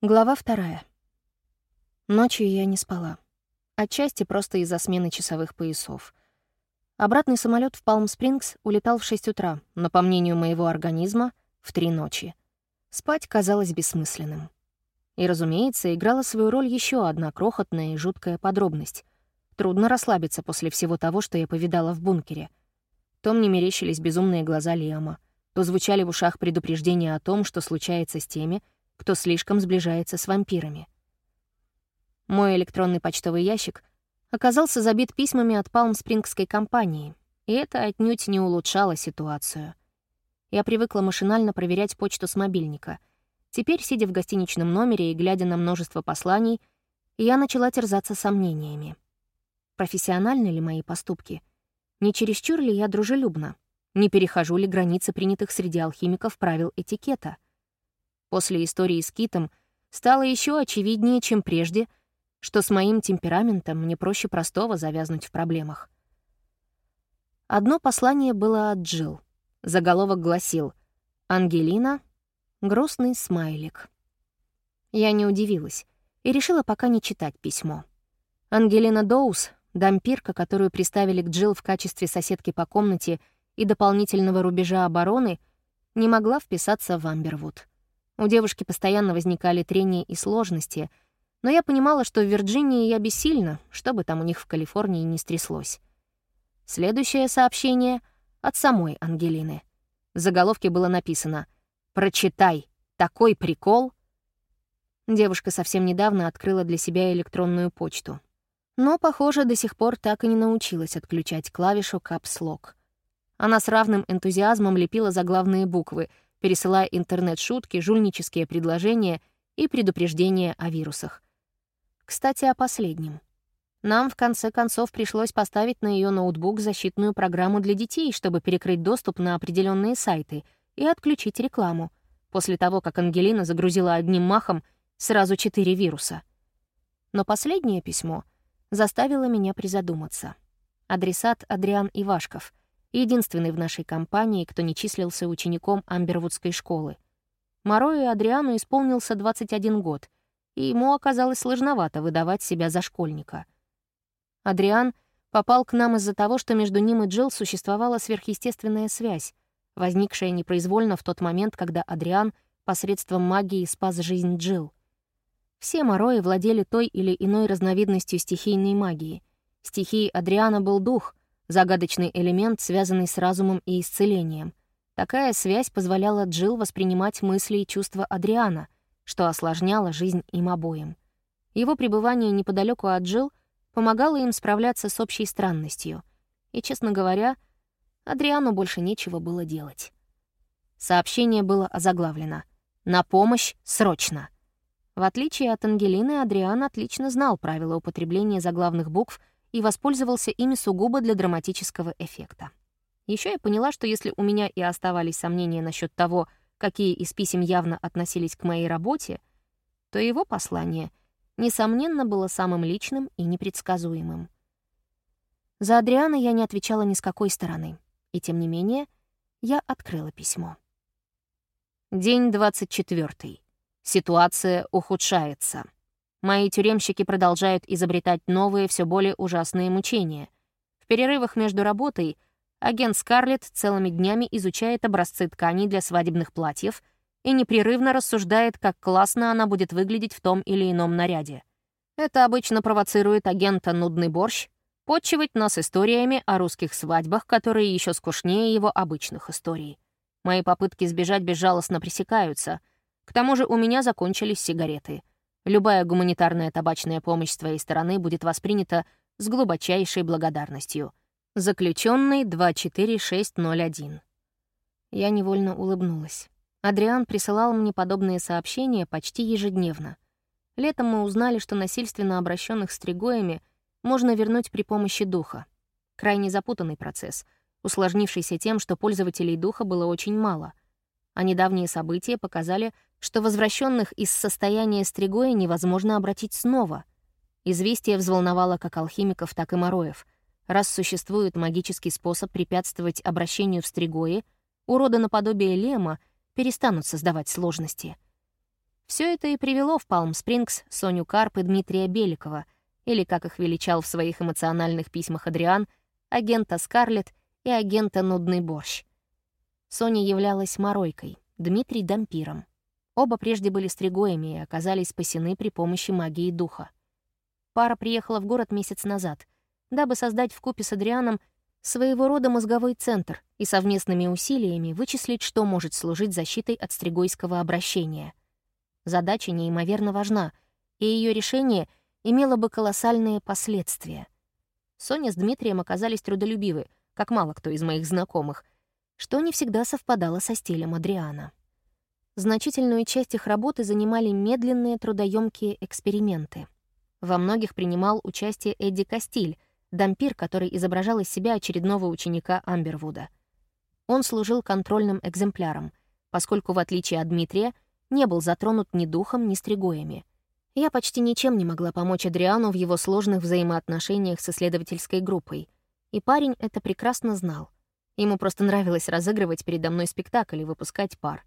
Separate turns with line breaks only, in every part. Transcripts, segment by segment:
Глава вторая. Ночью я не спала. Отчасти просто из-за смены часовых поясов. Обратный самолет в Палм-Спрингс улетал в 6 утра, но, по мнению моего организма, в 3 ночи. Спать казалось бессмысленным. И, разумеется, играла свою роль еще одна крохотная и жуткая подробность. Трудно расслабиться после всего того, что я повидала в бункере. То мне мерещились безумные глаза Лиама, то звучали в ушах предупреждения о том, что случается с теми, кто слишком сближается с вампирами. Мой электронный почтовый ящик оказался забит письмами от Палм-Спрингской компании, и это отнюдь не улучшало ситуацию. Я привыкла машинально проверять почту с мобильника. Теперь, сидя в гостиничном номере и глядя на множество посланий, я начала терзаться сомнениями. Профессиональны ли мои поступки? Не чересчур ли я дружелюбна? Не перехожу ли границы принятых среди алхимиков правил этикета — После истории с Китом стало еще очевиднее, чем прежде, что с моим темпераментом мне проще простого завязнуть в проблемах. Одно послание было от Джилл. Заголовок гласил «Ангелина — грустный смайлик». Я не удивилась и решила пока не читать письмо. Ангелина Доус, дампирка, которую приставили к Джилл в качестве соседки по комнате и дополнительного рубежа обороны, не могла вписаться в Амбервуд. У девушки постоянно возникали трения и сложности, но я понимала, что в Вирджинии я бессильна, что бы там у них в Калифорнии не стряслось. Следующее сообщение от самой Ангелины. В заголовке было написано «Прочитай, такой прикол!» Девушка совсем недавно открыла для себя электронную почту. Но, похоже, до сих пор так и не научилась отключать клавишу Lock. Она с равным энтузиазмом лепила заглавные буквы — пересылая интернет-шутки, жульнические предложения и предупреждения о вирусах. Кстати, о последнем. Нам, в конце концов, пришлось поставить на ее ноутбук защитную программу для детей, чтобы перекрыть доступ на определенные сайты и отключить рекламу, после того, как Ангелина загрузила одним махом сразу четыре вируса. Но последнее письмо заставило меня призадуматься. Адресат Адриан Ивашков — единственный в нашей компании, кто не числился учеником Амбервудской школы. Моро и Адриану исполнился 21 год, и ему оказалось сложновато выдавать себя за школьника. Адриан попал к нам из-за того, что между ним и Джилл существовала сверхъестественная связь, возникшая непроизвольно в тот момент, когда Адриан посредством магии спас жизнь Джилл. Все Морои владели той или иной разновидностью стихийной магии. Стихией Адриана был дух, загадочный элемент, связанный с разумом и исцелением. Такая связь позволяла Джилл воспринимать мысли и чувства Адриана, что осложняло жизнь им обоим. Его пребывание неподалеку от Джилл помогало им справляться с общей странностью. И, честно говоря, Адриану больше нечего было делать. Сообщение было озаглавлено «На помощь срочно!». В отличие от Ангелины, Адриан отлично знал правила употребления заглавных букв — и воспользовался ими сугубо для драматического эффекта. Еще я поняла, что если у меня и оставались сомнения насчет того, какие из писем явно относились к моей работе, то его послание, несомненно, было самым личным и непредсказуемым. За Адриана я не отвечала ни с какой стороны, и тем не менее я открыла письмо. День 24. Ситуация ухудшается. Мои тюремщики продолжают изобретать новые, все более ужасные мучения. В перерывах между работой агент Скарлетт целыми днями изучает образцы тканей для свадебных платьев и непрерывно рассуждает, как классно она будет выглядеть в том или ином наряде. Это обычно провоцирует агента «Нудный борщ» подчивать нас историями о русских свадьбах, которые еще скучнее его обычных историй. Мои попытки сбежать безжалостно пресекаются. К тому же у меня закончились сигареты — Любая гуманитарная табачная помощь с твоей стороны будет воспринята с глубочайшей благодарностью. Заключенный 24601. Я невольно улыбнулась. Адриан присылал мне подобные сообщения почти ежедневно. Летом мы узнали, что насильственно обращенных стригоями можно вернуть при помощи духа. Крайне запутанный процесс, усложнившийся тем, что пользователей духа было очень мало. А недавние события показали, что возвращенных из состояния стригоя невозможно обратить снова. Известие взволновало как алхимиков, так и мороев. Раз существует магический способ препятствовать обращению в стригое, уроды наподобие Лема перестанут создавать сложности. Все это и привело в Палм-Спрингс Соню Карп и Дмитрия Беликова, или, как их величал в своих эмоциональных письмах Адриан, агента Скарлетт и агента Нудный Борщ. Соня являлась моройкой, Дмитрий — дампиром. Оба прежде были стригоями и оказались спасены при помощи магии духа. Пара приехала в город месяц назад, дабы создать вкупе с Адрианом своего рода мозговой центр и совместными усилиями вычислить, что может служить защитой от стригойского обращения. Задача неимоверно важна, и ее решение имело бы колоссальные последствия. Соня с Дмитрием оказались трудолюбивы, как мало кто из моих знакомых, что не всегда совпадало со стилем Адриана. Значительную часть их работы занимали медленные трудоемкие эксперименты. Во многих принимал участие Эдди Кастиль, дампир, который изображал из себя очередного ученика Амбервуда. Он служил контрольным экземпляром, поскольку, в отличие от Дмитрия, не был затронут ни духом, ни стригоями. Я почти ничем не могла помочь Адриану в его сложных взаимоотношениях с исследовательской группой, и парень это прекрасно знал. Ему просто нравилось разыгрывать передо мной спектакль и выпускать пар.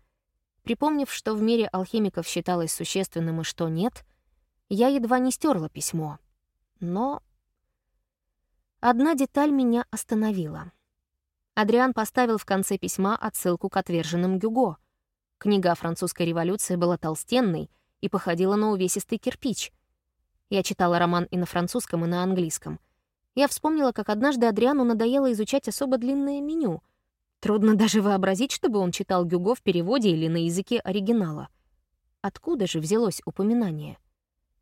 Припомнив, что в мире алхимиков считалось существенным и что нет, я едва не стерла письмо. Но Одна деталь меня остановила. Адриан поставил в конце письма отсылку к отверженным Гюго. Книга о французской революции была толстенной и походила на увесистый кирпич. Я читала роман и на французском, и на английском. Я вспомнила, как однажды Адриану надоело изучать особо длинное меню. Трудно даже вообразить, чтобы он читал Гюго в переводе или на языке оригинала. Откуда же взялось упоминание?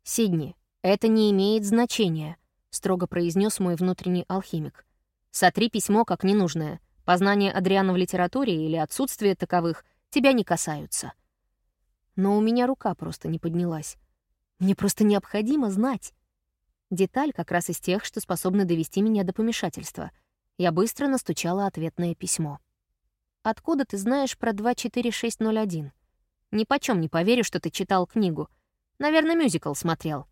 «Сидни, это не имеет значения», — строго произнес мой внутренний алхимик. «Сотри письмо как ненужное. Познание Адриана в литературе или отсутствие таковых тебя не касаются». Но у меня рука просто не поднялась. Мне просто необходимо знать. Деталь как раз из тех, что способны довести меня до помешательства. Я быстро настучала ответное письмо. «Откуда ты знаешь про 24601? Ни почем не поверю, что ты читал книгу. Наверное, мюзикл смотрел».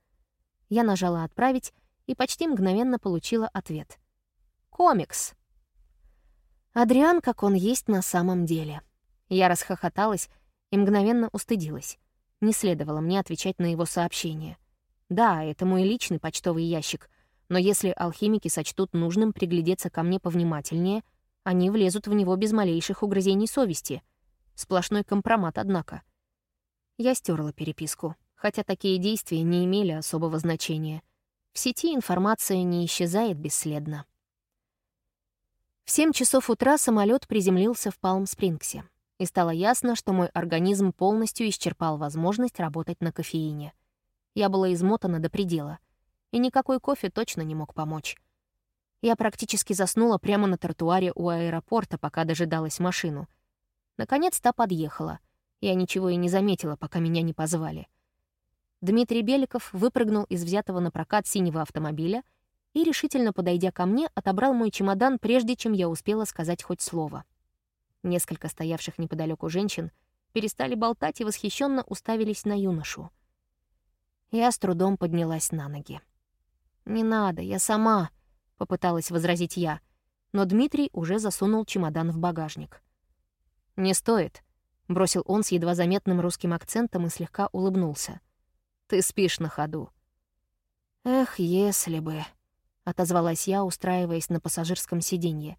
Я нажала «Отправить», и почти мгновенно получила ответ. «Комикс». Адриан, как он есть на самом деле. Я расхохоталась и мгновенно устыдилась. Не следовало мне отвечать на его сообщение. Да, это мой личный почтовый ящик, но если алхимики сочтут нужным приглядеться ко мне повнимательнее, они влезут в него без малейших угрызений совести. Сплошной компромат, однако. Я стерла переписку, хотя такие действия не имели особого значения. В сети информация не исчезает бесследно. В 7 часов утра самолет приземлился в Палм-Спрингсе, и стало ясно, что мой организм полностью исчерпал возможность работать на кофеине. Я была измотана до предела, и никакой кофе точно не мог помочь. Я практически заснула прямо на тротуаре у аэропорта, пока дожидалась машину. Наконец та подъехала. Я ничего и не заметила, пока меня не позвали — Дмитрий Беликов выпрыгнул из взятого на прокат синего автомобиля и, решительно подойдя ко мне, отобрал мой чемодан, прежде чем я успела сказать хоть слово. Несколько стоявших неподалеку женщин перестали болтать и восхищенно уставились на юношу. Я с трудом поднялась на ноги. «Не надо, я сама», — попыталась возразить я, но Дмитрий уже засунул чемодан в багажник. «Не стоит», — бросил он с едва заметным русским акцентом и слегка улыбнулся. Ты спишь на ходу». «Эх, если бы...» — отозвалась я, устраиваясь на пассажирском сиденье.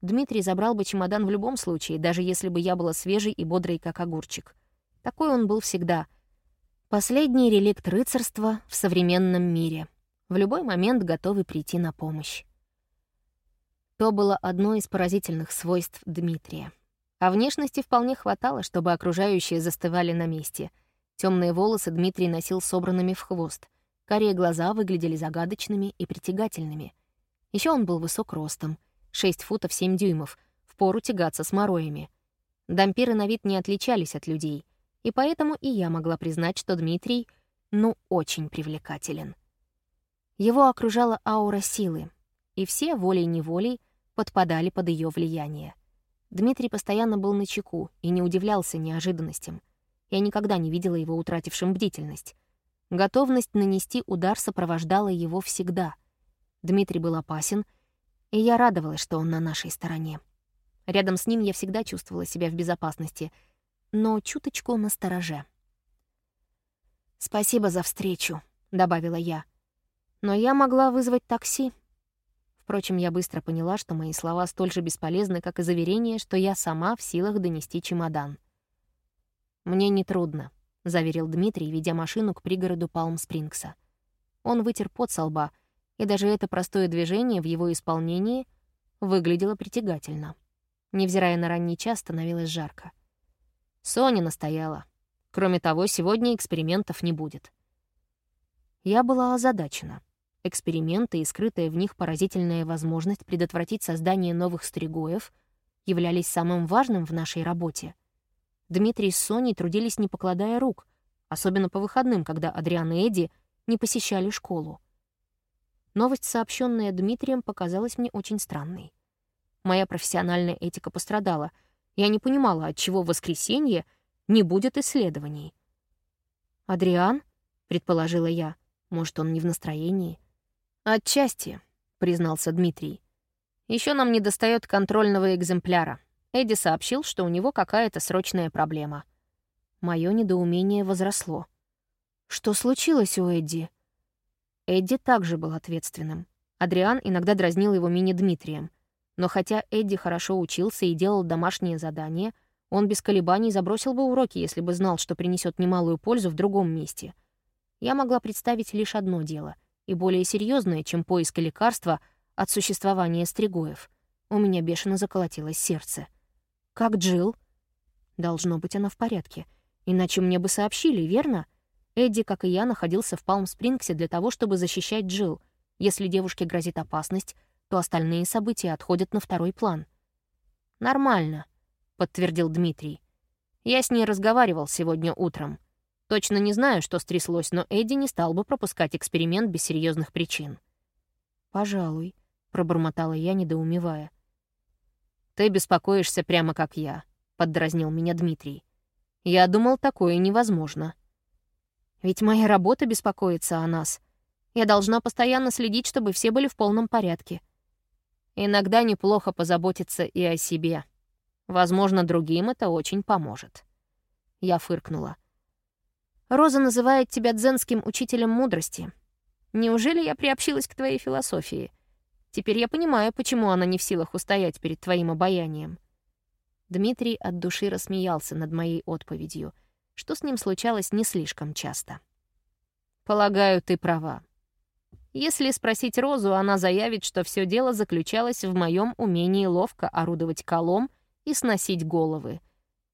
Дмитрий забрал бы чемодан в любом случае, даже если бы я была свежей и бодрой, как огурчик. Такой он был всегда. Последний реликт рыцарства в современном мире. В любой момент готовый прийти на помощь. То было одно из поразительных свойств Дмитрия. А внешности вполне хватало, чтобы окружающие застывали на месте — Темные волосы Дмитрий носил собранными в хвост. Карие глаза выглядели загадочными и притягательными. Еще он был высок ростом, 6 футов 7 дюймов, впору тягаться с мороями. Дампиры на вид не отличались от людей, и поэтому и я могла признать, что Дмитрий, ну, очень привлекателен. Его окружала аура силы, и все волей-неволей подпадали под ее влияние. Дмитрий постоянно был на чеку и не удивлялся неожиданностям — я никогда не видела его утратившим бдительность. Готовность нанести удар сопровождала его всегда. Дмитрий был опасен, и я радовалась, что он на нашей стороне. Рядом с ним я всегда чувствовала себя в безопасности, но чуточку настороже. «Спасибо за встречу», — добавила я. «Но я могла вызвать такси». Впрочем, я быстро поняла, что мои слова столь же бесполезны, как и заверение, что я сама в силах донести чемодан. «Мне нетрудно», — заверил Дмитрий, ведя машину к пригороду Палм-Спрингса. Он вытер пот со лба, и даже это простое движение в его исполнении выглядело притягательно. Невзирая на ранний час, становилось жарко. Соня настояла. Кроме того, сегодня экспериментов не будет. Я была озадачена. Эксперименты и скрытая в них поразительная возможность предотвратить создание новых стригоев являлись самым важным в нашей работе — Дмитрий с Соней трудились не покладая рук, особенно по выходным, когда Адриан и Эдди не посещали школу. Новость, сообщенная Дмитрием, показалась мне очень странной. Моя профессиональная этика пострадала. Я не понимала, отчего в воскресенье не будет исследований. «Адриан?» — предположила я. «Может, он не в настроении?» «Отчасти», — признался Дмитрий. Еще нам недостает контрольного экземпляра. Эдди сообщил, что у него какая-то срочная проблема. Мое недоумение возросло. Что случилось у Эдди? Эдди также был ответственным. Адриан иногда дразнил его мини-Дмитрием. Но хотя Эдди хорошо учился и делал домашние задания, он без колебаний забросил бы уроки, если бы знал, что принесет немалую пользу в другом месте. Я могла представить лишь одно дело, и более серьезное, чем поиск лекарства от существования стригоев. У меня бешено заколотилось сердце. «Как Джилл?» «Должно быть, она в порядке. Иначе мне бы сообщили, верно?» Эдди, как и я, находился в Палм-Спрингсе для того, чтобы защищать Джилл. Если девушке грозит опасность, то остальные события отходят на второй план. «Нормально», — подтвердил Дмитрий. «Я с ней разговаривал сегодня утром. Точно не знаю, что стряслось, но Эдди не стал бы пропускать эксперимент без серьезных причин». «Пожалуй», — пробормотала я, недоумевая. «Ты беспокоишься прямо как я», — поддразнил меня Дмитрий. «Я думал, такое невозможно». «Ведь моя работа беспокоится о нас. Я должна постоянно следить, чтобы все были в полном порядке». «Иногда неплохо позаботиться и о себе. Возможно, другим это очень поможет». Я фыркнула. «Роза называет тебя дзенским учителем мудрости. Неужели я приобщилась к твоей философии?» Теперь я понимаю, почему она не в силах устоять перед твоим обаянием». Дмитрий от души рассмеялся над моей отповедью, что с ним случалось не слишком часто. «Полагаю, ты права. Если спросить Розу, она заявит, что все дело заключалось в моем умении ловко орудовать колом и сносить головы.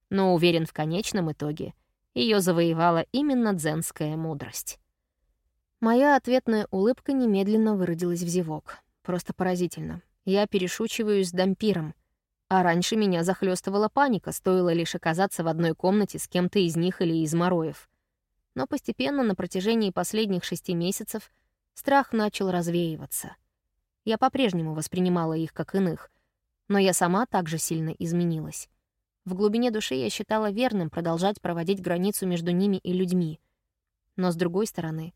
Но уверен, в конечном итоге ее завоевала именно дзенская мудрость». Моя ответная улыбка немедленно выродилась в зевок. Просто поразительно. Я перешучиваюсь с дампиром. А раньше меня захлестывала паника, стоило лишь оказаться в одной комнате с кем-то из них или из Мороев. Но постепенно, на протяжении последних шести месяцев, страх начал развеиваться. Я по-прежнему воспринимала их как иных, но я сама также сильно изменилась. В глубине души я считала верным продолжать проводить границу между ними и людьми. Но, с другой стороны,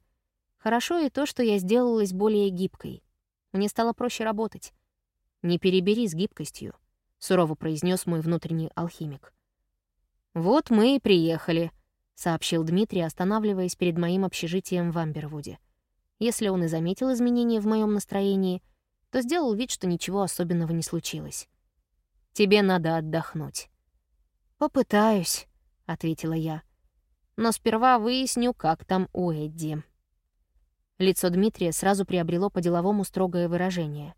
хорошо и то, что я сделалась более гибкой. Мне стало проще работать. «Не перебери с гибкостью», — сурово произнес мой внутренний алхимик. «Вот мы и приехали», — сообщил Дмитрий, останавливаясь перед моим общежитием в Амбервуде. Если он и заметил изменения в моем настроении, то сделал вид, что ничего особенного не случилось. «Тебе надо отдохнуть». «Попытаюсь», — ответила я. «Но сперва выясню, как там у Эдди». Лицо Дмитрия сразу приобрело по-деловому строгое выражение.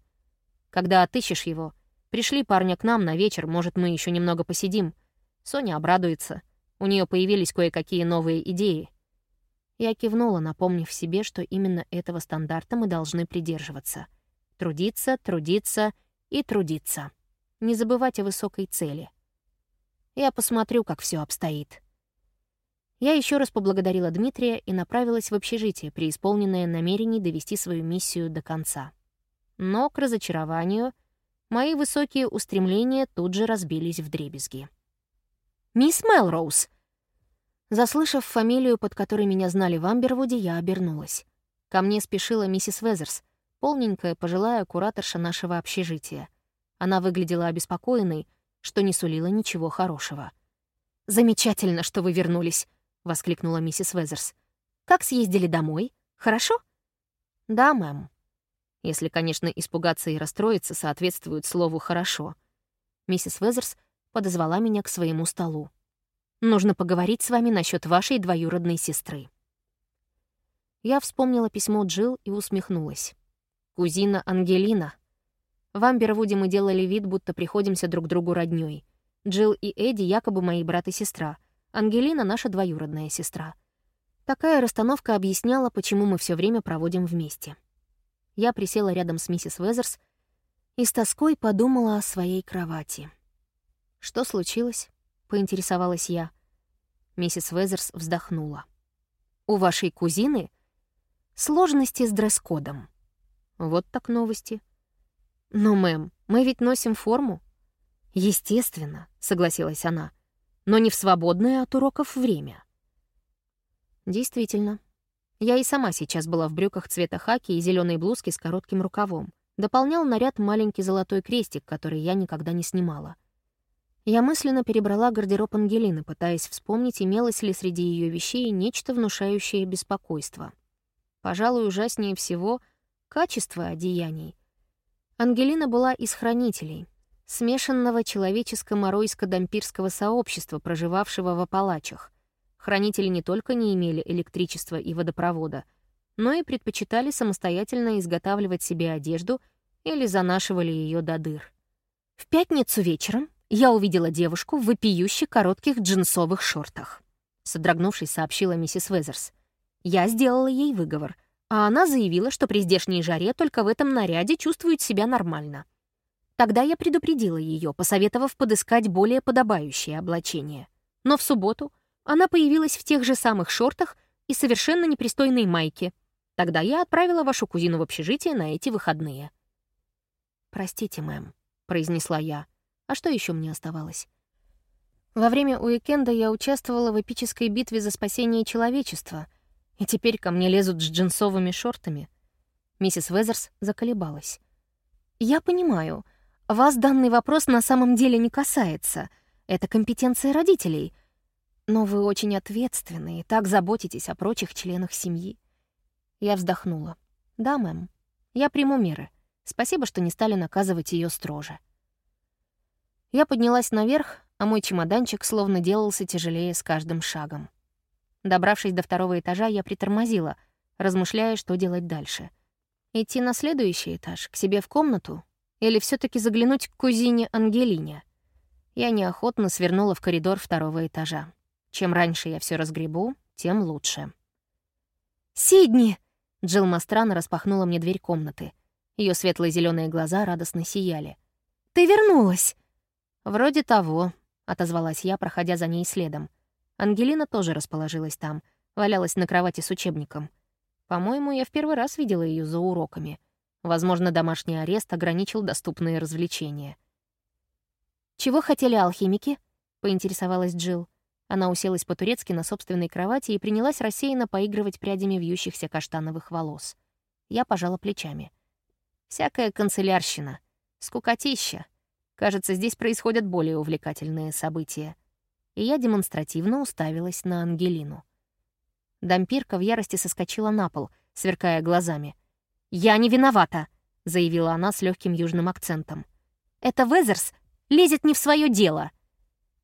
«Когда отыщешь его, пришли парня к нам на вечер, может, мы еще немного посидим. Соня обрадуется. У нее появились кое-какие новые идеи». Я кивнула, напомнив себе, что именно этого стандарта мы должны придерживаться. Трудиться, трудиться и трудиться. Не забывать о высокой цели. Я посмотрю, как все обстоит. Я еще раз поблагодарила Дмитрия и направилась в общежитие, преисполненное намерений довести свою миссию до конца. Но, к разочарованию, мои высокие устремления тут же разбились в дребезги. «Мисс Мелроуз!» Заслышав фамилию, под которой меня знали в Амбервуде, я обернулась. Ко мне спешила миссис Везерс, полненькая пожилая кураторша нашего общежития. Она выглядела обеспокоенной, что не сулило ничего хорошего. «Замечательно, что вы вернулись», — воскликнула миссис Везерс. Как съездили домой? Хорошо?» «Да, мэм». Если, конечно, испугаться и расстроиться соответствует слову «хорошо». Миссис Везерс подозвала меня к своему столу. «Нужно поговорить с вами насчет вашей двоюродной сестры». Я вспомнила письмо Джилл и усмехнулась. «Кузина Ангелина». В Амбервуде мы делали вид, будто приходимся друг другу роднёй. Джилл и Эдди якобы мои брат и сестра. Ангелина — наша двоюродная сестра. Такая расстановка объясняла, почему мы все время проводим вместе. Я присела рядом с миссис Везерс и с тоской подумала о своей кровати. «Что случилось?» — поинтересовалась я. Миссис Везерс вздохнула. «У вашей кузины сложности с дресс-кодом». Вот так новости. «Но, мэм, мы ведь носим форму». «Естественно», — согласилась она, «но не в свободное от уроков время». Действительно. Я и сама сейчас была в брюках цвета хаки и зеленой блузке с коротким рукавом. Дополнял наряд маленький золотой крестик, который я никогда не снимала. Я мысленно перебрала гардероб Ангелины, пытаясь вспомнить, имелось ли среди ее вещей нечто внушающее беспокойство. Пожалуй, ужаснее всего — качество одеяний. Ангелина была из хранителей, смешанного человеческо-моройско-дампирского сообщества, проживавшего в Апалачах. Хранители не только не имели электричества и водопровода, но и предпочитали самостоятельно изготавливать себе одежду или занашивали ее до дыр. В пятницу вечером я увидела девушку в вопиюще коротких джинсовых шортах. Содрогнувшись, сообщила миссис Везерс. Я сделала ей выговор, а она заявила, что при здешней жаре только в этом наряде чувствует себя нормально. Тогда я предупредила ее, посоветовав подыскать более подобающее облачение. Но в субботу она появилась в тех же самых шортах и совершенно непристойной майке. Тогда я отправила вашу кузину в общежитие на эти выходные. «Простите, мэм», — произнесла я. А что еще мне оставалось? Во время уикенда я участвовала в эпической битве за спасение человечества, и теперь ко мне лезут с джинсовыми шортами. Миссис Везерс заколебалась. «Я понимаю, вас данный вопрос на самом деле не касается. Это компетенция родителей. Но вы очень ответственны и так заботитесь о прочих членах семьи». Я вздохнула. «Да, мэм, я приму меры. Спасибо, что не стали наказывать ее строже». Я поднялась наверх, а мой чемоданчик словно делался тяжелее с каждым шагом. Добравшись до второго этажа, я притормозила, размышляя, что делать дальше. Идти на следующий этаж, к себе в комнату, или все таки заглянуть к кузине Ангелине? Я неохотно свернула в коридор второго этажа. Чем раньше я все разгребу, тем лучше. «Сидни!» — Джилл Мастрана распахнула мне дверь комнаты. Ее светло зеленые глаза радостно сияли. «Ты вернулась!» «Вроде того», — отозвалась я, проходя за ней следом. Ангелина тоже расположилась там, валялась на кровати с учебником. По-моему, я в первый раз видела ее за уроками. Возможно, домашний арест ограничил доступные развлечения. «Чего хотели алхимики?» — поинтересовалась Джилл. Она уселась по-турецки на собственной кровати и принялась рассеянно поигрывать прядями вьющихся каштановых волос. Я пожала плечами. «Всякая канцелярщина. Скукотища. Кажется, здесь происходят более увлекательные события. И я демонстративно уставилась на Ангелину. Дампирка в ярости соскочила на пол, сверкая глазами. «Я не виновата», — заявила она с легким южным акцентом. «Это Везерс лезет не в свое дело».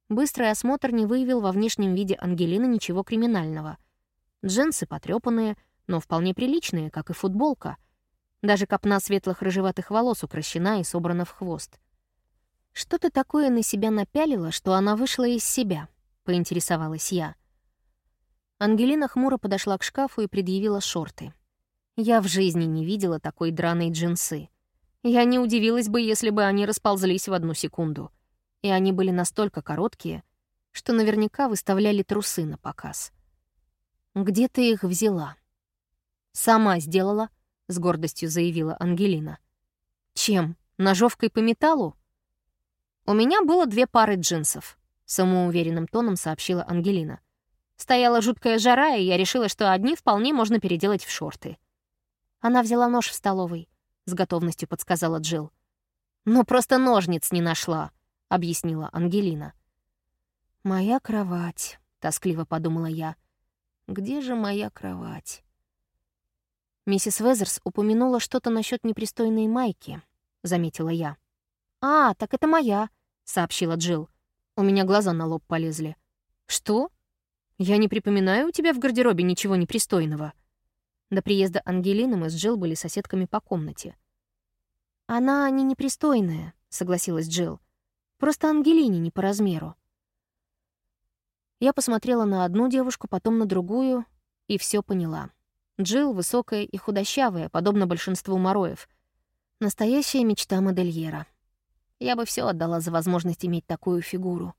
Быстрый осмотр не выявил во внешнем виде Ангелины ничего криминального. Джинсы потрепанные, но вполне приличные, как и футболка. Даже копна светлых рыжеватых волос укращена и собрана в хвост. «Что ты такое на себя напялила, что она вышла из себя?» — поинтересовалась я. Ангелина хмуро подошла к шкафу и предъявила шорты. Я в жизни не видела такой драной джинсы. Я не удивилась бы, если бы они расползлись в одну секунду. И они были настолько короткие, что наверняка выставляли трусы на показ. «Где ты их взяла?» «Сама сделала», — с гордостью заявила Ангелина. «Чем? Ножовкой по металлу?» «У меня было две пары джинсов», — самоуверенным тоном сообщила Ангелина. Стояла жуткая жара, и я решила, что одни вполне можно переделать в шорты. Она взяла нож в столовой, — с готовностью подсказала Джилл. «Но просто ножниц не нашла», — объяснила Ангелина. «Моя кровать», — тоскливо подумала я. Где же моя кровать? Миссис Везерс упомянула что-то насчет непристойной майки, заметила я. А, так это моя, сообщила Джилл. У меня глаза на лоб полезли. Что? Я не припоминаю у тебя в гардеробе ничего непристойного. До приезда Ангелины мы с Джилл были соседками по комнате. Она не непристойная, согласилась Джилл. Просто Ангелине не по размеру. Я посмотрела на одну девушку, потом на другую, и все поняла. Джилл высокая и худощавая, подобно большинству мороев. Настоящая мечта модельера. Я бы все отдала за возможность иметь такую фигуру.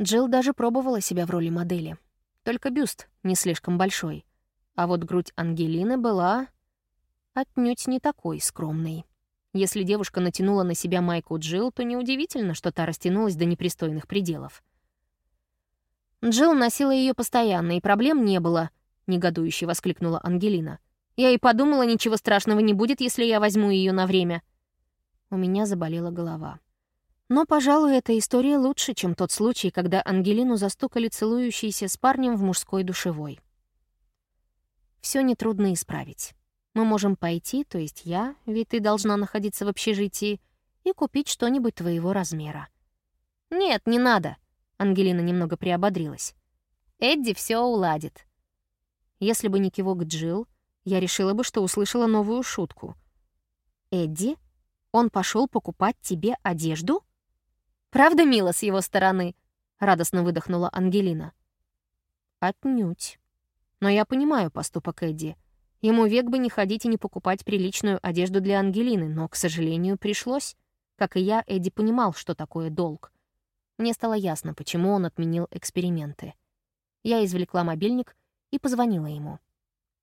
Джилл даже пробовала себя в роли модели. Только бюст не слишком большой. А вот грудь Ангелины была отнюдь не такой скромной. Если девушка натянула на себя майку Джилл, то неудивительно, что та растянулась до непристойных пределов. Джилл носила ее постоянно, и проблем не было, негодующе воскликнула Ангелина. Я и подумала, ничего страшного не будет, если я возьму ее на время. У меня заболела голова. Но, пожалуй, эта история лучше, чем тот случай, когда Ангелину застукали целующейся с парнем в мужской душевой. Все нетрудно исправить. Мы можем пойти, то есть я, ведь ты должна находиться в общежитии, и купить что-нибудь твоего размера. Нет, не надо. Ангелина немного приободрилась. Эдди все уладит. Если бы не кивок Джилл, я решила бы, что услышала новую шутку. «Эдди? Он пошел покупать тебе одежду?» «Правда мило с его стороны?» — радостно выдохнула Ангелина. «Отнюдь. Но я понимаю поступок Эдди. Ему век бы не ходить и не покупать приличную одежду для Ангелины, но, к сожалению, пришлось. Как и я, Эдди понимал, что такое долг. Мне стало ясно, почему он отменил эксперименты. Я извлекла мобильник и позвонила ему.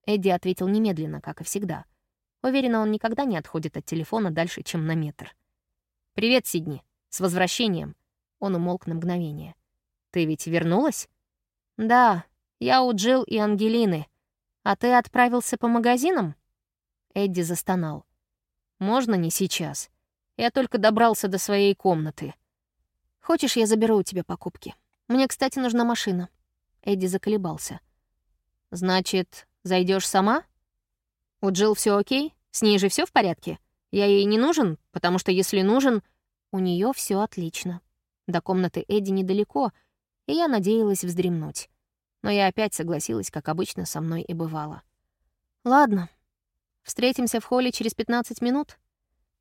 Эдди ответил немедленно, как и всегда. Уверена, он никогда не отходит от телефона дальше, чем на метр. «Привет, Сидни. С возвращением». Он умолк на мгновение. «Ты ведь вернулась?» «Да, я у Джилл и Ангелины. А ты отправился по магазинам?» Эдди застонал. «Можно не сейчас? Я только добрался до своей комнаты». «Хочешь, я заберу у тебя покупки? Мне, кстати, нужна машина». Эдди заколебался. «Значит, зайдешь сама? У Джилл все окей? С ней же все в порядке? Я ей не нужен, потому что если нужен, у нее все отлично. До комнаты Эдди недалеко, и я надеялась вздремнуть. Но я опять согласилась, как обычно со мной и бывало. «Ладно, встретимся в холле через 15 минут.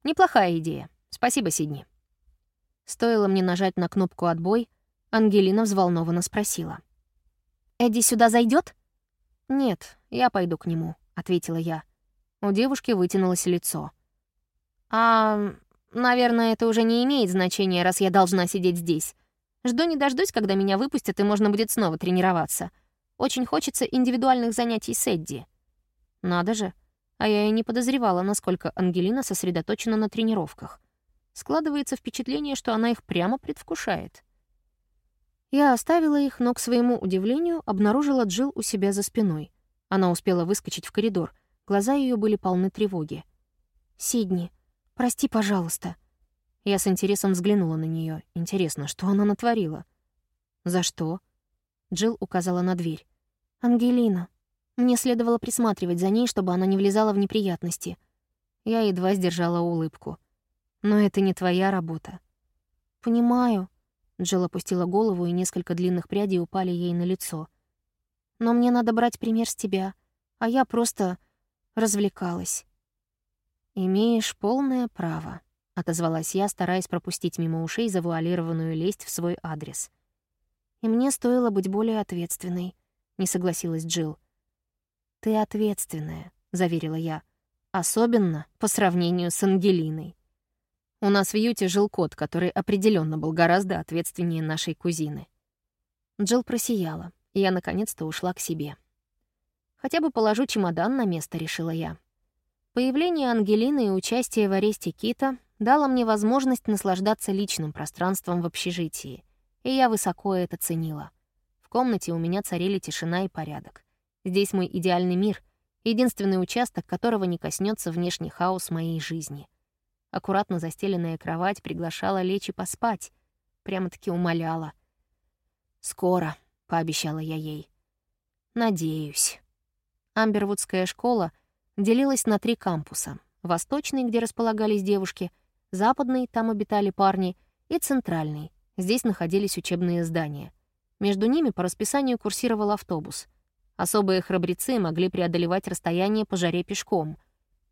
Неплохая идея. Спасибо, Сидни». Стоило мне нажать на кнопку «Отбой», Ангелина взволнованно спросила. «Эдди сюда зайдет? «Нет, я пойду к нему», — ответила я. У девушки вытянулось лицо. «А, наверное, это уже не имеет значения, раз я должна сидеть здесь. Жду не дождусь, когда меня выпустят, и можно будет снова тренироваться. Очень хочется индивидуальных занятий с Эдди». «Надо же, а я и не подозревала, насколько Ангелина сосредоточена на тренировках. Складывается впечатление, что она их прямо предвкушает. Я оставила их, но, к своему удивлению, обнаружила Джил у себя за спиной. Она успела выскочить в коридор. Глаза ее были полны тревоги. «Сидни, прости, пожалуйста». Я с интересом взглянула на нее. Интересно, что она натворила? «За что?» Джил указала на дверь. «Ангелина. Мне следовало присматривать за ней, чтобы она не влезала в неприятности». Я едва сдержала улыбку. Но это не твоя работа. Понимаю. Джилл опустила голову, и несколько длинных прядей упали ей на лицо. Но мне надо брать пример с тебя, а я просто развлекалась. «Имеешь полное право», — отозвалась я, стараясь пропустить мимо ушей завуалированную лесть в свой адрес. «И мне стоило быть более ответственной», — не согласилась Джилл. «Ты ответственная», — заверила я, — «особенно по сравнению с Ангелиной». У нас в Юте жил кот, который определенно был гораздо ответственнее нашей кузины. Джилл просияла, и я наконец-то ушла к себе. Хотя бы положу чемодан на место, решила я. Появление Ангелины и участие в аресте Кита дало мне возможность наслаждаться личным пространством в общежитии, и я высоко это ценила. В комнате у меня царили тишина и порядок. Здесь мой идеальный мир, единственный участок которого не коснется внешний хаос моей жизни. Аккуратно застеленная кровать приглашала лечь и поспать. Прямо-таки умоляла. «Скоро», — пообещала я ей. Надеюсь. Амбервудская школа делилась на три кампуса. Восточный, где располагались девушки, западный, там обитали парни, и центральный, здесь находились учебные здания. Между ними по расписанию курсировал автобус. Особые храбрецы могли преодолевать расстояние по жаре пешком.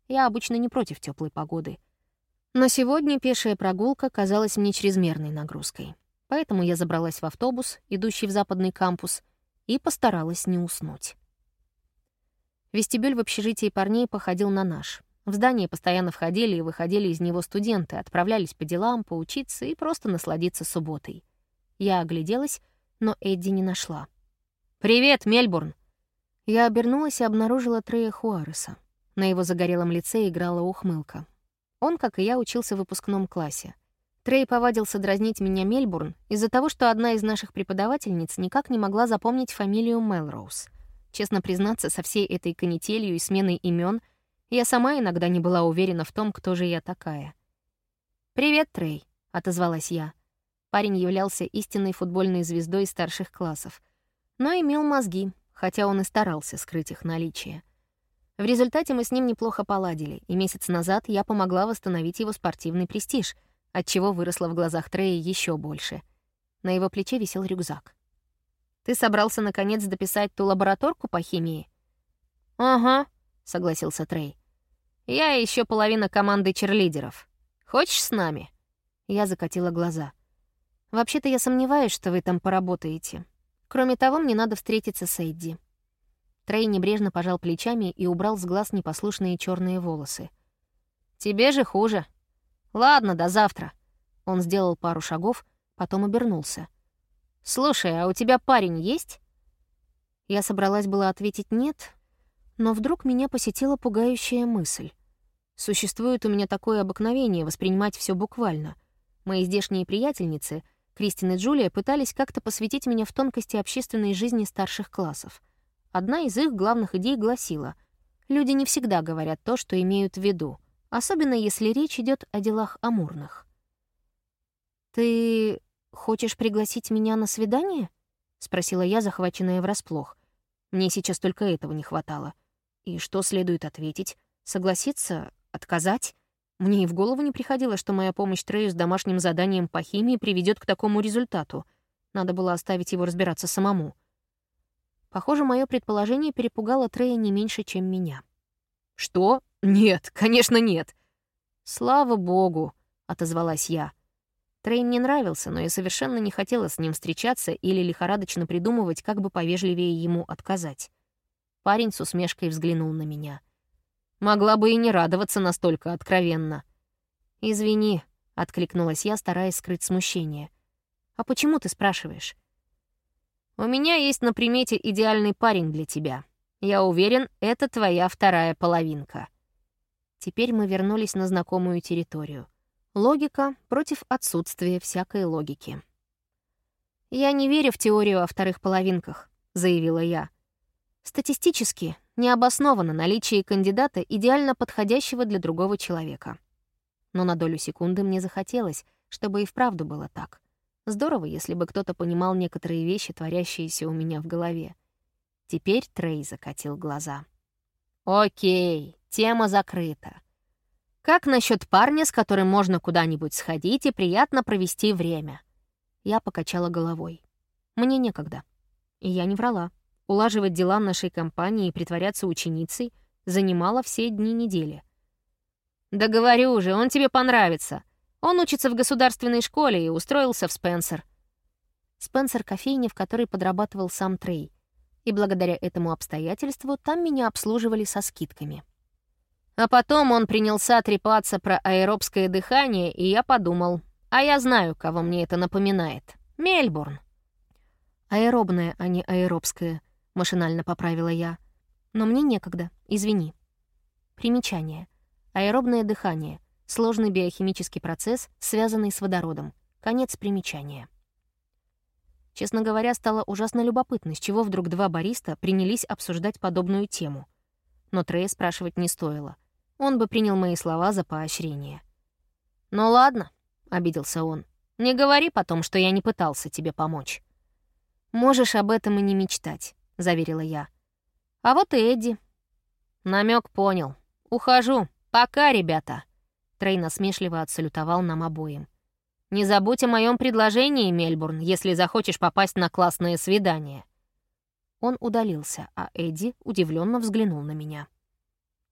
Я обычно не против теплой погоды. Но сегодня пешая прогулка казалась мне чрезмерной нагрузкой. Поэтому я забралась в автобус, идущий в западный кампус, и постаралась не уснуть. Вестибюль в общежитии парней походил на наш. В здание постоянно входили и выходили из него студенты, отправлялись по делам, поучиться и просто насладиться субботой. Я огляделась, но Эдди не нашла. «Привет, Мельбурн!» Я обернулась и обнаружила Трея Хуареса. На его загорелом лице играла ухмылка. Он, как и я, учился в выпускном классе. Трей повадился дразнить меня Мельбурн из-за того, что одна из наших преподавательниц никак не могла запомнить фамилию Мелроуз — Честно признаться, со всей этой канителью и сменой имен я сама иногда не была уверена в том, кто же я такая. «Привет, Трей», — отозвалась я. Парень являлся истинной футбольной звездой старших классов, но имел мозги, хотя он и старался скрыть их наличие. В результате мы с ним неплохо поладили, и месяц назад я помогла восстановить его спортивный престиж, отчего выросло в глазах Трея еще больше. На его плече висел рюкзак. Ты собрался, наконец, дописать ту лабораторку по химии?» «Ага», — согласился Трей. «Я и еще половина команды черлидеров. Хочешь с нами?» Я закатила глаза. «Вообще-то я сомневаюсь, что вы там поработаете. Кроме того, мне надо встретиться с Эдди». Трей небрежно пожал плечами и убрал с глаз непослушные черные волосы. «Тебе же хуже. Ладно, до завтра». Он сделал пару шагов, потом обернулся. «Слушай, а у тебя парень есть?» Я собралась было ответить «нет», но вдруг меня посетила пугающая мысль. Существует у меня такое обыкновение воспринимать все буквально. Мои здешние приятельницы, Кристин и Джулия, пытались как-то посвятить меня в тонкости общественной жизни старших классов. Одна из их главных идей гласила «Люди не всегда говорят то, что имеют в виду, особенно если речь идет о делах амурных». «Ты «Хочешь пригласить меня на свидание?» — спросила я, захваченная врасплох. Мне сейчас только этого не хватало. И что следует ответить? Согласиться? Отказать? Мне и в голову не приходило, что моя помощь Трею с домашним заданием по химии приведет к такому результату. Надо было оставить его разбираться самому. Похоже, мое предположение перепугало Трея не меньше, чем меня. «Что? Нет, конечно, нет!» «Слава богу!» — отозвалась я. Трей мне нравился, но я совершенно не хотела с ним встречаться или лихорадочно придумывать, как бы повежливее ему отказать. Парень с усмешкой взглянул на меня. Могла бы и не радоваться настолько откровенно. «Извини», — откликнулась я, стараясь скрыть смущение. «А почему ты спрашиваешь?» «У меня есть на примете идеальный парень для тебя. Я уверен, это твоя вторая половинка». Теперь мы вернулись на знакомую территорию. Логика против отсутствия всякой логики. «Я не верю в теорию о вторых половинках», — заявила я. «Статистически необоснованно наличие кандидата, идеально подходящего для другого человека». Но на долю секунды мне захотелось, чтобы и вправду было так. Здорово, если бы кто-то понимал некоторые вещи, творящиеся у меня в голове. Теперь Трей закатил глаза. «Окей, тема закрыта. Как насчет парня, с которым можно куда-нибудь сходить и приятно провести время? Я покачала головой. Мне некогда. И я не врала. Улаживать дела нашей компании и притворяться ученицей занимало все дни недели. «Да говорю уже, он тебе понравится. Он учится в государственной школе и устроился в Спенсер». Спенсер — кофейня, в которой подрабатывал сам Трей. И благодаря этому обстоятельству там меня обслуживали со скидками. А потом он принялся трепаться про аэробское дыхание, и я подумал, а я знаю, кого мне это напоминает. Мельбурн. Аэробное, а не аэробское, машинально поправила я. Но мне некогда, извини. Примечание. Аэробное дыхание — сложный биохимический процесс, связанный с водородом. Конец примечания. Честно говоря, стало ужасно любопытно, с чего вдруг два бариста принялись обсуждать подобную тему. Но Трея спрашивать не стоило. Он бы принял мои слова за поощрение. «Ну ладно», — обиделся он, — «не говори потом, что я не пытался тебе помочь». «Можешь об этом и не мечтать», — заверила я. «А вот и Эдди». Намек понял. «Ухожу. Пока, ребята». Трей насмешливо отсалютовал нам обоим. «Не забудь о моем предложении, Мельбурн, если захочешь попасть на классное свидание». Он удалился, а Эдди удивленно взглянул на меня.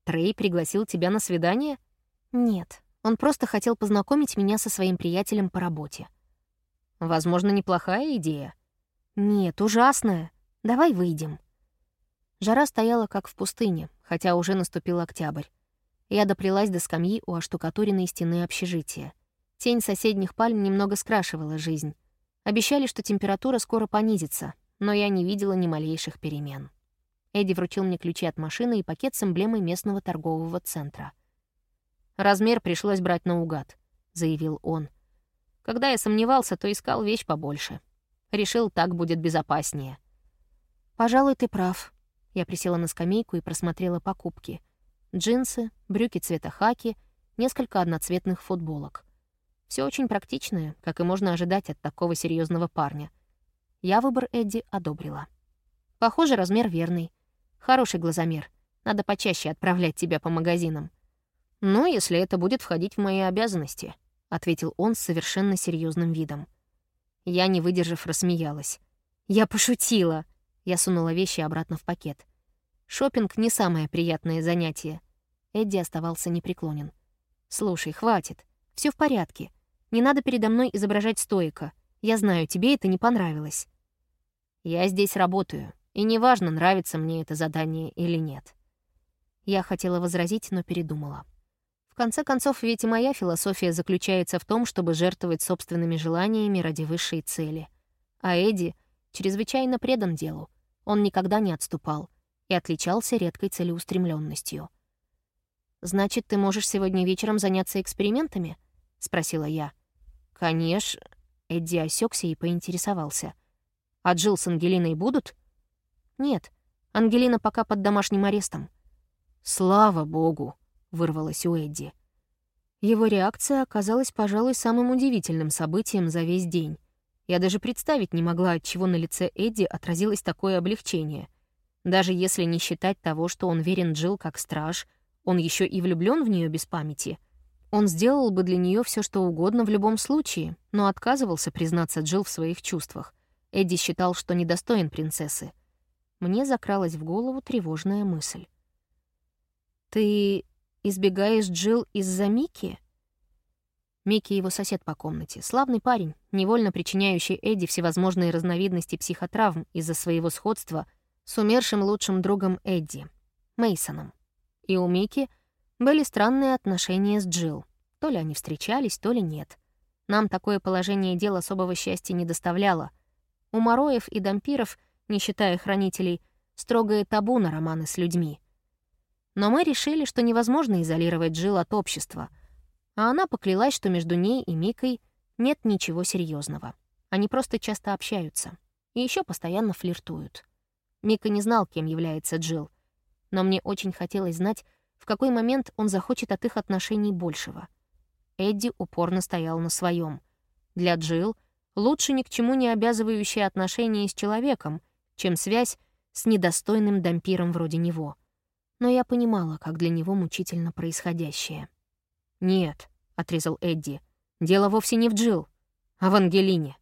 «Трей пригласил тебя на свидание?» «Нет, он просто хотел познакомить меня со своим приятелем по работе». «Возможно, неплохая идея». «Нет, ужасная. Давай выйдем». Жара стояла как в пустыне, хотя уже наступил октябрь. Я доплелась до скамьи у оштукатуренной стены общежития. Тень соседних пальм немного скрашивала жизнь. Обещали, что температура скоро понизится, но я не видела ни малейших перемен. Эдди вручил мне ключи от машины и пакет с эмблемой местного торгового центра. «Размер пришлось брать наугад», — заявил он. «Когда я сомневался, то искал вещь побольше. Решил, так будет безопаснее». «Пожалуй, ты прав». Я присела на скамейку и просмотрела покупки. Джинсы, брюки цвета хаки, несколько одноцветных футболок. Все очень практичное, как и можно ожидать от такого серьезного парня. Я выбор Эдди одобрила. Похоже, размер верный. Хороший глазомер. Надо почаще отправлять тебя по магазинам. «Ну, если это будет входить в мои обязанности», — ответил он с совершенно серьезным видом. Я, не выдержав, рассмеялась. «Я пошутила!» Я сунула вещи обратно в пакет. Шопинг не самое приятное занятие. Эдди оставался непреклонен. «Слушай, хватит. Все в порядке. Не надо передо мной изображать стоика. Я знаю, тебе это не понравилось. Я здесь работаю, и неважно, нравится мне это задание или нет. Я хотела возразить, но передумала. В конце концов, ведь и моя философия заключается в том, чтобы жертвовать собственными желаниями ради высшей цели. А Эдди чрезвычайно предан делу. Он никогда не отступал и отличался редкой целеустремленностью. «Значит, ты можешь сегодня вечером заняться экспериментами?» — спросила я. «Конечно». Эдди осекся и поинтересовался. «А Джилл с Ангелиной будут?» «Нет, Ангелина пока под домашним арестом». «Слава богу!» — вырвалось у Эдди. Его реакция оказалась, пожалуй, самым удивительным событием за весь день. Я даже представить не могла, от чего на лице Эдди отразилось такое облегчение. Даже если не считать того, что он верен Джилл как страж, он еще и влюблен в нее без памяти — он сделал бы для нее все, что угодно в любом случае, но отказывался признаться Джилл в своих чувствах. Эдди считал, что недостоин принцессы. Мне закралась в голову тревожная мысль. «Ты избегаешь Джилл из-за Мики?» Микки — его сосед по комнате, славный парень, невольно причиняющий Эдди всевозможные разновидности психотравм из-за своего сходства с умершим лучшим другом Эдди, Мейсоном. И у Микки были странные отношения с Джилл. То ли они встречались, то ли нет. Нам такое положение дел особого счастья не доставляло. У Мороев и Дампиров, не считая хранителей, строгое табу на романы с людьми. Но мы решили, что невозможно изолировать Джилл от общества, а она поклялась, что между ней и Микой нет ничего серьезного. Они просто часто общаются и еще постоянно флиртуют. Мика не знал, кем является Джилл, но мне очень хотелось знать, в какой момент он захочет от их отношений большего. Эдди упорно стоял на своем. Для Джилл лучше ни к чему не обязывающие отношения с человеком, чем связь с недостойным дампиром вроде него. Но я понимала, как для него мучительно происходящее. «Нет», — отрезал Эдди, — «дело вовсе не в Джилл, а в Ангелине».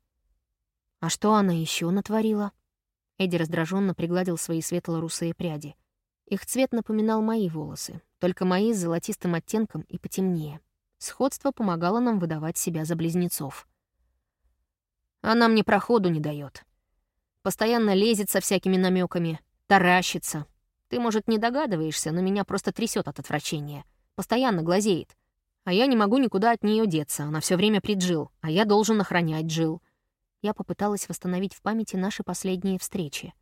«А что она еще натворила?» Эдди раздраженно пригладил свои светло-русые пряди. Их цвет напоминал мои волосы, только мои с золотистым оттенком и потемнее. Сходство помогало нам выдавать себя за близнецов. Она мне проходу не дает. Постоянно лезет со всякими намеками, таращится. Ты, может, не догадываешься, но меня просто трясет от отвращения. Постоянно глазеет. А я не могу никуда от нее деться, она все время при Джил, а я должен охранять Джил. Я попыталась восстановить в памяти наши последние встречи.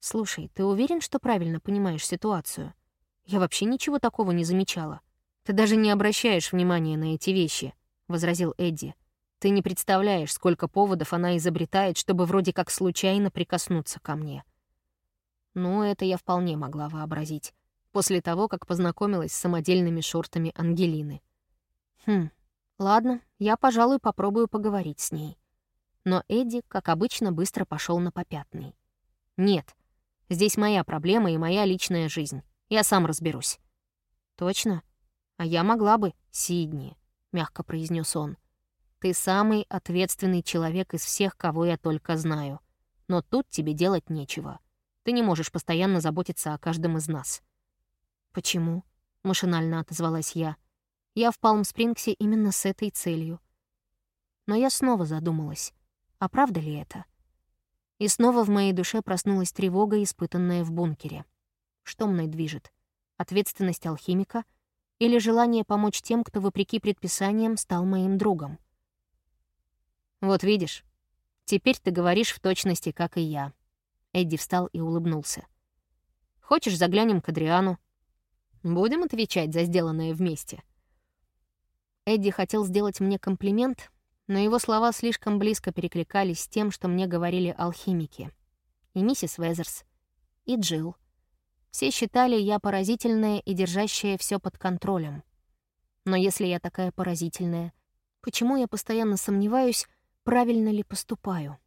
«Слушай, ты уверен, что правильно понимаешь ситуацию?» Я вообще ничего такого не замечала. Ты даже не обращаешь внимания на эти вещи, возразил Эдди. Ты не представляешь, сколько поводов она изобретает, чтобы вроде как случайно прикоснуться ко мне. Ну, это я вполне могла вообразить, после того, как познакомилась с самодельными шортами Ангелины. Хм, ладно, я, пожалуй, попробую поговорить с ней. Но Эдди, как обычно, быстро пошел на попятный. Нет, Здесь моя проблема и моя личная жизнь. Я сам разберусь». «Точно? А я могла бы, Сидни», — мягко произнес он. «Ты самый ответственный человек из всех, кого я только знаю. Но тут тебе делать нечего. Ты не можешь постоянно заботиться о каждом из нас». «Почему?» — машинально отозвалась я. «Я в Палм-Спрингсе именно с этой целью». Но я снова задумалась, а правда ли это? И снова в моей душе проснулась тревога, испытанная в бункере. Что мной движет? Ответственность алхимика или желание помочь тем, кто, вопреки предписаниям, стал моим другом? «Вот видишь, теперь ты говоришь в точности, как и я». Эдди встал и улыбнулся. «Хочешь, заглянем к Адриану? Будем отвечать за сделанное вместе?» Эдди хотел сделать мне комплимент, но его слова слишком близко перекликались с тем, что мне говорили алхимики. И миссис Везерс, и Джилл. Все считали я поразительная и держащая все под контролем. Но если я такая поразительная, почему я постоянно сомневаюсь, правильно ли поступаю?